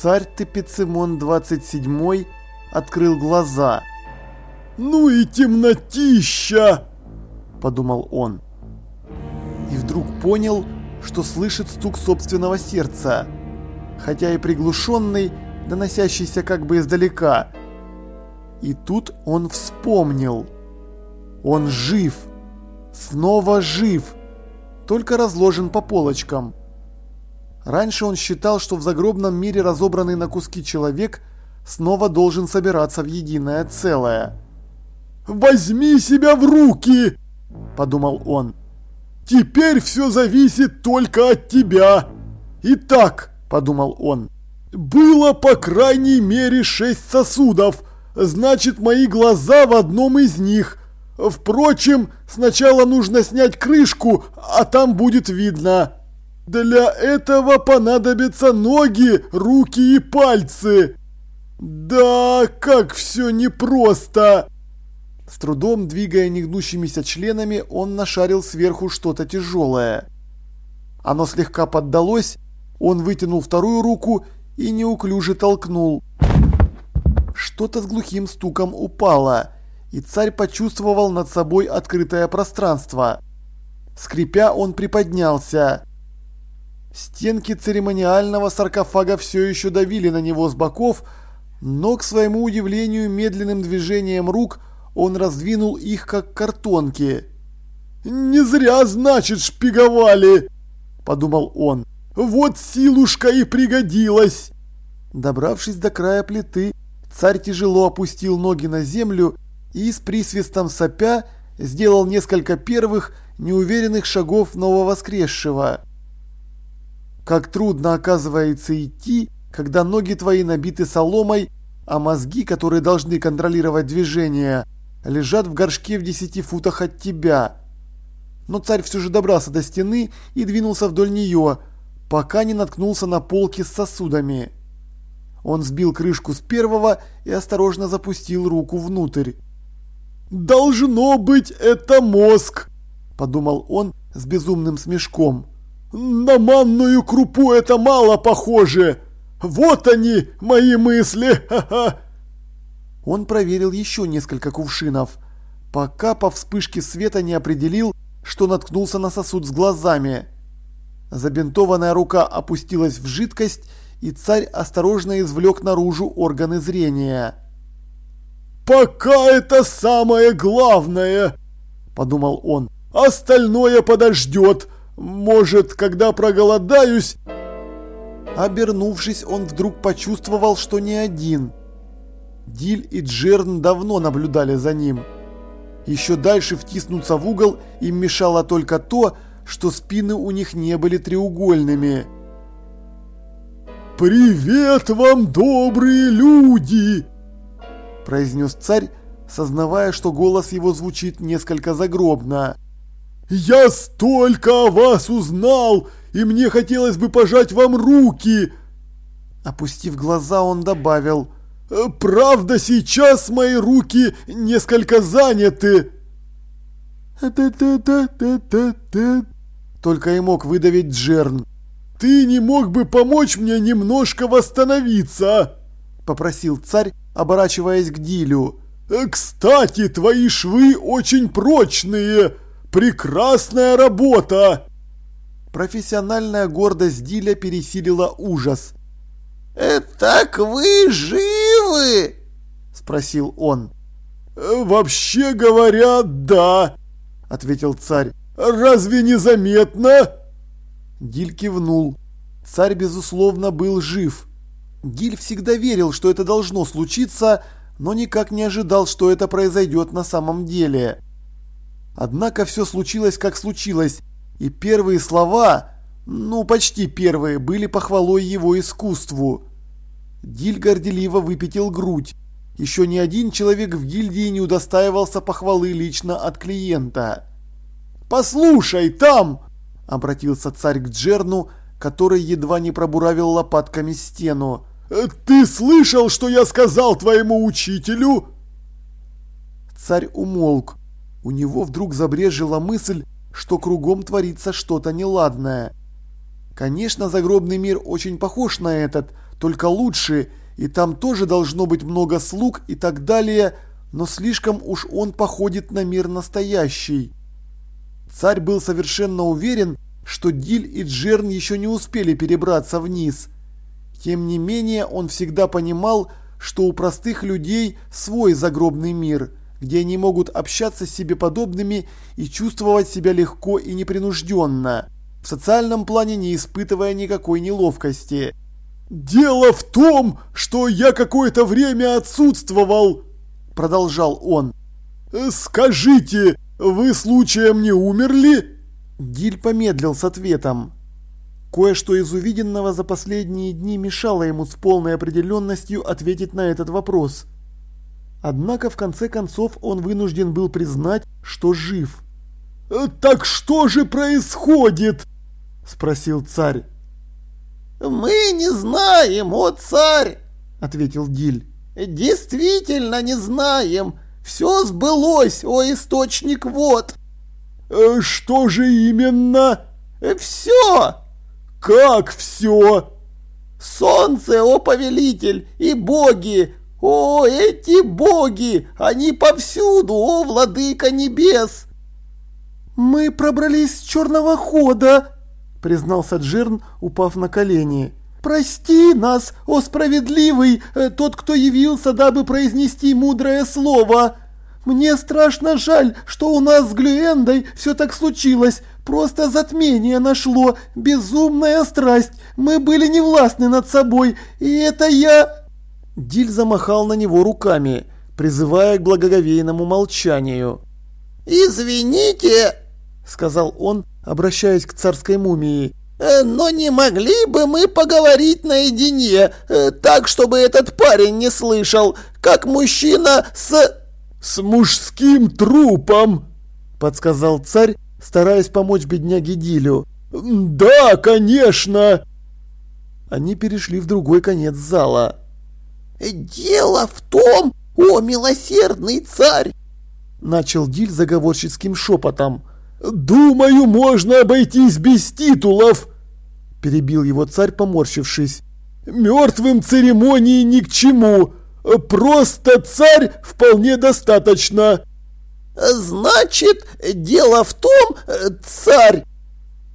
царь Тепицимон 27 открыл глаза. «Ну и темнотища!» – подумал он. И вдруг понял, что слышит стук собственного сердца, хотя и приглушенный, доносящийся как бы издалека. И тут он вспомнил. Он жив. Снова жив. Только разложен по полочкам. Раньше он считал, что в загробном мире разобранный на куски человек снова должен собираться в единое целое. «Возьми себя в руки!» – подумал он. «Теперь все зависит только от тебя!» «Итак», – подумал он, – «было по крайней мере шесть сосудов, значит мои глаза в одном из них. Впрочем, сначала нужно снять крышку, а там будет видно». Для этого понадобятся ноги, руки и пальцы. Да, как все непросто. С трудом двигая негнущимися членами, он нашарил сверху что-то тяжелое. Оно слегка поддалось, он вытянул вторую руку и неуклюже толкнул. Что-то с глухим стуком упало, и царь почувствовал над собой открытое пространство. Скрипя, он приподнялся. Стенки церемониального саркофага все еще давили на него с боков, но, к своему удивлению, медленным движением рук он раздвинул их, как картонки. «Не зря, значит, шпиговали!» – подумал он. «Вот силушка и пригодилась!» Добравшись до края плиты, царь тяжело опустил ноги на землю и с присвистом сопя сделал несколько первых неуверенных шагов нововоскресшего. Как трудно оказывается идти, когда ноги твои набиты соломой, а мозги, которые должны контролировать движение, лежат в горшке в десяти футах от тебя. Но царь все же добрался до стены и двинулся вдоль нее, пока не наткнулся на полки с сосудами. Он сбил крышку с первого и осторожно запустил руку внутрь. «Должно быть, это мозг!» – подумал он с безумным смешком. На манную крупу это мало похоже. Вот они, мои мысли. Ха-ха. Он проверил еще несколько кувшинов, пока по вспышке света не определил, что наткнулся на сосуд с глазами. Забинтованная рука опустилась в жидкость, и царь осторожно извлек наружу органы зрения. «Пока это самое главное!» – подумал он. «Остальное подождет!» Может, когда проголодаюсь...» Обернувшись, он вдруг почувствовал, что не один. Диль и Джерн давно наблюдали за ним. Еще дальше втиснуться в угол им мешало только то, что спины у них не были треугольными. «Привет вам, добрые люди!» произнес царь, сознавая, что голос его звучит несколько загробно. «Я столько о вас узнал, и мне хотелось бы пожать вам руки!» Опустив глаза, он добавил, «Правда, сейчас мои руки несколько заняты!» Только и мог выдавить Джерн. «Ты не мог бы помочь мне немножко восстановиться?» Попросил царь, оборачиваясь к Дилю. «Кстати, твои швы очень прочные!» Прекрасная работа!» Профессиональная гордость Диля пересилила ужас. «Э, «Так вы живы?» – спросил он. «Э, «Вообще говоря, да», – ответил царь. «Разве не заметно?» Диль кивнул. Царь, безусловно, был жив. Диль всегда верил, что это должно случиться, но никак не ожидал, что это произойдет на самом деле. Однако все случилось как случилось, и первые слова, ну почти первые, были похвалой его искусству. Диль горделиво выпятил грудь. Еще ни один человек в гильдии не удостаивался похвалы лично от клиента. «Послушай, там!» – обратился царь к Джерну, который едва не пробуравил лопатками стену. «Ты слышал, что я сказал твоему учителю?» Царь умолк. У него вдруг забрежила мысль, что кругом творится что-то неладное. Конечно, загробный мир очень похож на этот, только лучше, и там тоже должно быть много слуг и так далее, но слишком уж он походит на мир настоящий. Царь был совершенно уверен, что Диль и Джерн еще не успели перебраться вниз. Тем не менее, он всегда понимал, что у простых людей свой загробный мир, где они могут общаться с себе подобными и чувствовать себя легко и непринужденно, в социальном плане не испытывая никакой неловкости. «Дело в том, что я какое-то время отсутствовал», – продолжал он. «Скажите, вы случаем не умерли?» Диль помедлил с ответом. Кое-что из увиденного за последние дни мешало ему с полной определенностью ответить на этот вопрос. Однако в конце концов он вынужден был признать, что жив. «Так что же происходит?» – спросил царь. «Мы не знаем, о царь!» – ответил Диль. «Действительно не знаем. Все сбылось, о источник вод!» «Э, «Что же именно?» «Все!» «Как все?» «Солнце, о повелитель, и боги! О, эти боги! Они повсюду, о владыка небес!» «Мы пробрались с черного хода!» – признался Джирн, упав на колени. «Прости нас, о справедливый, э, тот, кто явился, дабы произнести мудрое слово!» Мне страшно жаль, что у нас с Глюэндой все так случилось. Просто затмение нашло, безумная страсть. Мы были невластны над собой, и это я...» Диль замахал на него руками, призывая к благоговейному молчанию. «Извините», — сказал он, обращаясь к царской мумии, «э, «но не могли бы мы поговорить наедине, э, так, чтобы этот парень не слышал, как мужчина с...» «С мужским трупом!» – подсказал царь, стараясь помочь бедняге Дилю. «Да, конечно!» Они перешли в другой конец зала. «Дело в том, о милосердный царь!» Начал Диль заговорщицким шепотом. «Думаю, можно обойтись без титулов!» Перебил его царь, поморщившись. «Мертвым церемонии ни к чему!» Просто царь вполне достаточно. Значит, дело в том, царь,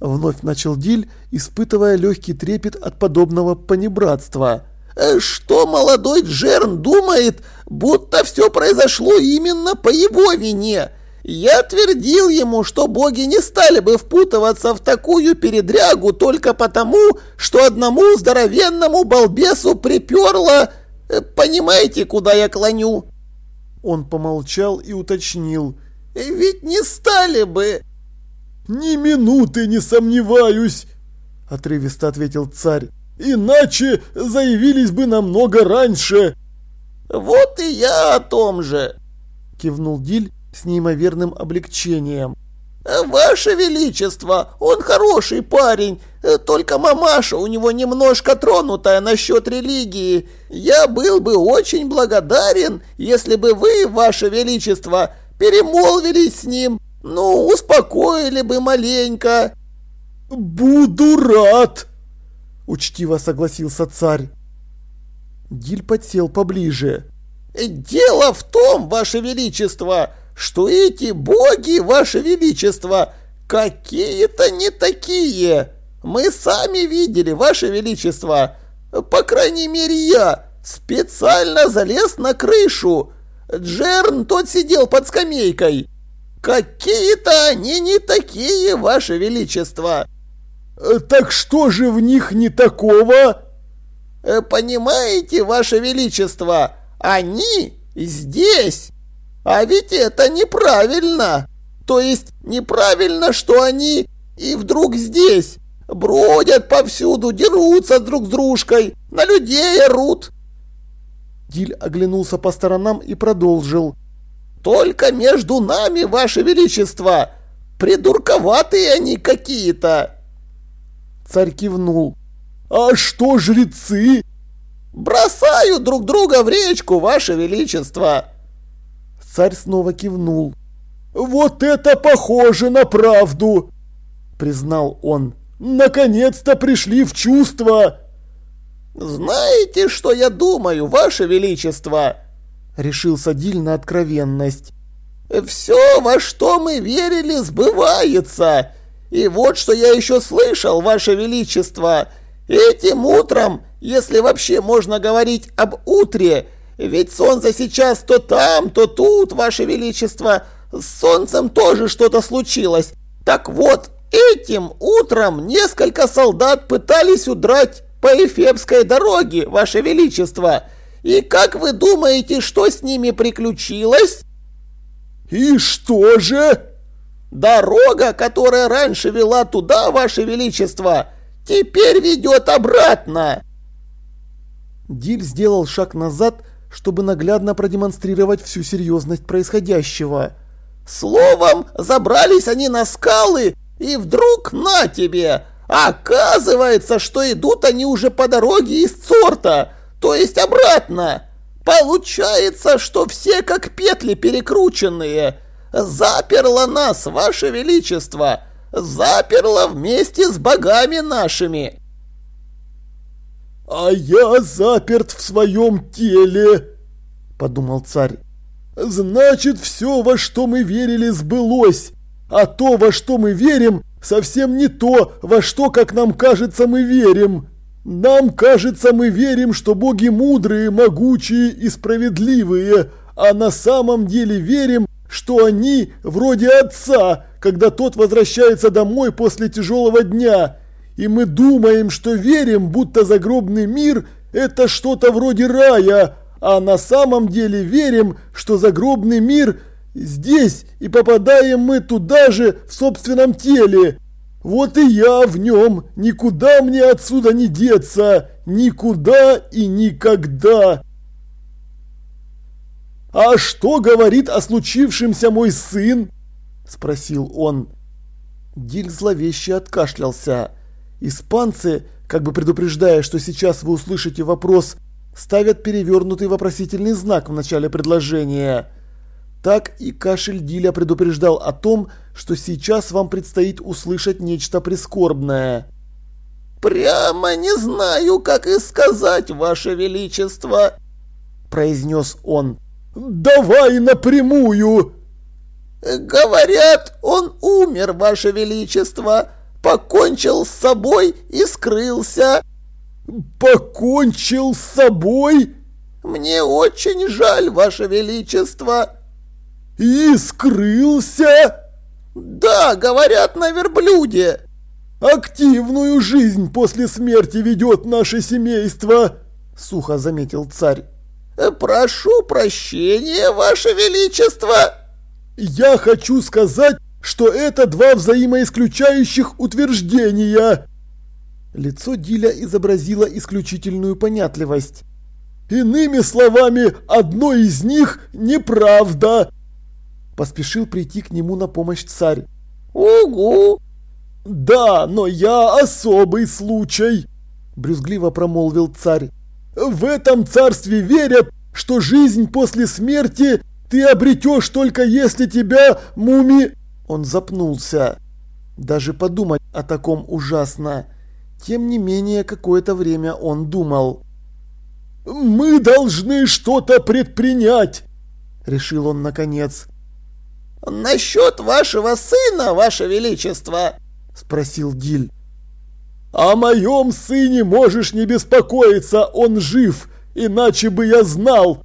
вновь начал Диль, испытывая легкий трепет от подобного понебратства. Что молодой Джерн думает, будто все произошло именно по его вине. Я твердил ему, что боги не стали бы впутываться в такую передрягу только потому, что одному здоровенному балбесу приперло Э, понимаете, куда я клоню?» Он помолчал и уточнил. «Э, «Ведь не стали бы!» «Ни минуты не сомневаюсь!» Отрывисто ответил царь. «Иначе заявились бы намного раньше!» «Вот и я о том же!» Кивнул Диль с неимоверным облегчением. «Ваше Величество, он хороший парень, только мамаша у него немножко тронутая насчет религии. Я был бы очень благодарен, если бы вы, Ваше Величество, перемолвились с ним, ну, успокоили бы маленько». «Буду рад!» – учтиво согласился царь. Диль подсел поближе. «Дело в том, Ваше Величество, что эти боги, Ваше Величество, какие-то не такие. Мы сами видели, Ваше Величество. По крайней мере, я специально залез на крышу. Джерн тот сидел под скамейкой. Какие-то они не такие, Ваше Величество. Так что же в них не такого? Понимаете, Ваше Величество, они здесь. А ведь это неправильно. То есть неправильно, что они и вдруг здесь. Бродят повсюду, дерутся друг с дружкой, на людей орут. Диль оглянулся по сторонам и продолжил. «Только между нами, Ваше Величество! Придурковатые они какие-то!» Царь кивнул. «А что жрецы?» «Бросают друг друга в речку, Ваше Величество!» Царь снова кивнул. «Вот это похоже на правду!» – признал он. «Наконец-то пришли в чувство!» «Знаете, что я думаю, Ваше Величество?» Решился Диль на откровенность. «Все, во что мы верили, сбывается. И вот что я еще слышал, Ваше Величество. Этим утром, если вообще можно говорить об утре, ведь солнце сейчас то там, то тут, Ваше Величество, с солнцем тоже что-то случилось. Так вот, этим утром несколько солдат пытались удрать по Эфебской дороге, Ваше Величество. И как вы думаете, что с ними приключилось? И что же? Дорога, которая раньше вела туда, Ваше Величество, теперь ведет обратно. Диль сделал шаг назад, чтобы наглядно продемонстрировать всю серьезность происходящего. Словом, забрались они на скалы, и вдруг на тебе! Оказывается, что идут они уже по дороге из Цорта, то есть обратно. Получается, что все как петли перекрученные. Заперло нас, Ваше Величество, заперло вместе с богами нашими. «А я заперт в своем теле», — подумал царь. «Значит, все, во что мы верили, сбылось, а то, во что мы верим, совсем не то, во что, как нам кажется, мы верим. Нам кажется, мы верим, что боги мудрые, могучие и справедливые, а на самом деле верим, что они вроде отца, когда тот возвращается домой после тяжелого дня» и мы думаем, что верим, будто загробный мир – это что-то вроде рая, а на самом деле верим, что загробный мир здесь, и попадаем мы туда же в собственном теле. Вот и я в нем, никуда мне отсюда не деться, никуда и никогда. «А что говорит о случившемся мой сын?» – спросил он. Диль зловеще откашлялся. Испанцы, как бы предупреждая, что сейчас вы услышите вопрос, ставят перевернутый вопросительный знак в начале предложения. Так и кашель Диля предупреждал о том, что сейчас вам предстоит услышать нечто прискорбное. «Прямо не знаю, как и сказать, Ваше Величество», – произнес он. «Давай напрямую!» «Говорят, он умер, Ваше Величество покончил с собой и скрылся». «Покончил с собой?» «Мне очень жаль, Ваше Величество». «И скрылся?» «Да, говорят, на верблюде». «Активную жизнь после смерти ведет наше семейство», — сухо заметил царь. «Прошу прощения, Ваше Величество». «Я хочу сказать, что это два взаимоисключающих утверждения. Лицо Диля изобразило исключительную понятливость. Иными словами, одно из них неправда. Поспешил прийти к нему на помощь царь. Угу. Да, но я особый случай, брюзгливо промолвил царь. В этом царстве верят, что жизнь после смерти ты обретешь только если тебя муми... Он запнулся. Даже подумать о таком ужасно. Тем не менее, какое-то время он думал. «Мы должны что-то предпринять!» Решил он наконец. «Насчет вашего сына, ваше величество!» Спросил Диль. «О моем сыне можешь не беспокоиться, он жив, иначе бы я знал!»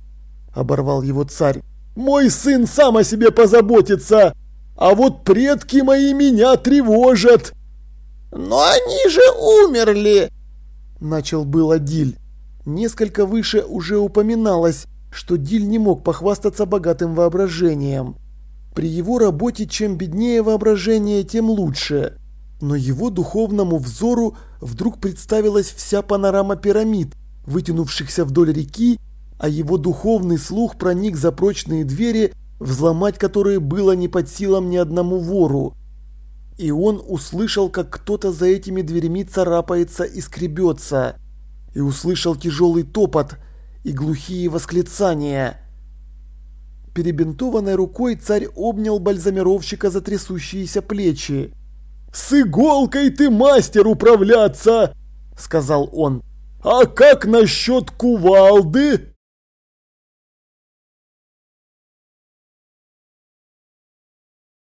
Оборвал его царь. «Мой сын сам о себе позаботится, а вот предки мои меня тревожат. Но они же умерли, начал было Диль. Несколько выше уже упоминалось, что Диль не мог похвастаться богатым воображением. При его работе чем беднее воображение, тем лучше. Но его духовному взору вдруг представилась вся панорама пирамид, вытянувшихся вдоль реки, а его духовный слух проник за прочные двери взломать которые было не под силам ни одному вору. И он услышал, как кто-то за этими дверьми царапается и скребется. И услышал тяжелый топот и глухие восклицания. Перебинтованной рукой царь обнял бальзамировщика за трясущиеся плечи. «С иголкой ты мастер управляться!» – сказал он. А как насчет кувалды?